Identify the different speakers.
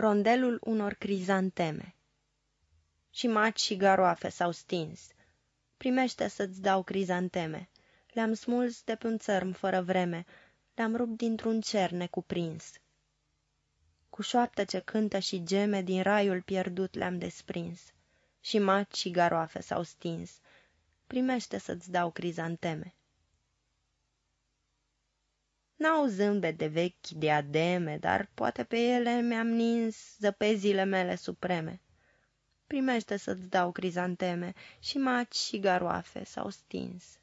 Speaker 1: Rondelul unor crizanteme Și maci și garoafe s-au stins. Primește să-ți dau crizanteme. Le-am smuls de pe un țărm fără vreme, le-am rupt dintr-un cer necuprins. Cu șoaptă ce cântă și geme, din raiul pierdut le-am desprins. Și maci și garoafe s-au stins. Primește să-ți dau crizanteme. N-au zâmbet de vechi diademe, dar poate pe ele mi-am nins zăpezile mele supreme. Primește să-ți dau crizanteme și maci și garoafe s-au stins.